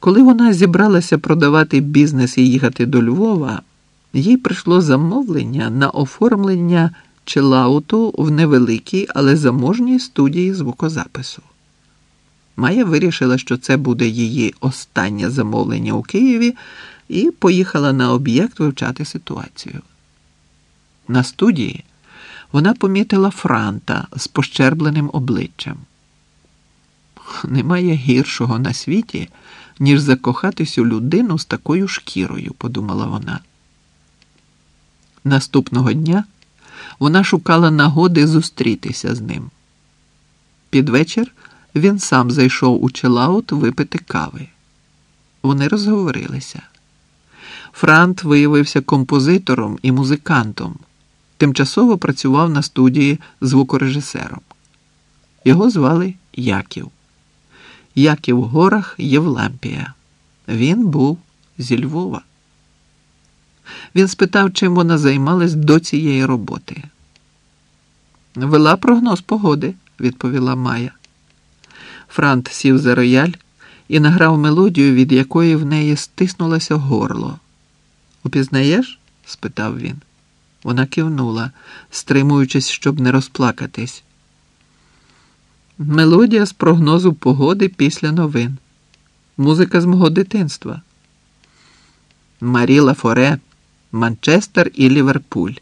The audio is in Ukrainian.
Коли вона зібралася продавати бізнес і їхати до Львова, їй прийшло замовлення на оформлення челауту в невеликій, але заможній студії звукозапису. Майя вирішила, що це буде її останнє замовлення у Києві, і поїхала на об'єкт вивчати ситуацію. На студії вона помітила Франта з пощербленим обличчям. Немає гіршого на світі, ніж закохатись у людину з такою шкірою, подумала вона. Наступного дня вона шукала нагоди зустрітися з ним. Під вечір він сам зайшов у челаут випити кави. Вони розговорилися. Франт виявився композитором і музикантом, тимчасово працював на студії звукорежисером. Його звали Яків. Яків Горах Євлампія. Він був зі Львова. Він спитав, чим вона займалась до цієї роботи. Вела прогноз погоди, відповіла Майя. Франт сів за рояль і награв мелодію, від якої в неї стиснулося горло. Упізнаєш? спитав він. Вона кивнула, стримуючись, щоб не розплакатись. Мелодія з прогнозу погоди після новин. Музика з мого дитинства. Маріла Форе, Манчестер і Ліверпуль.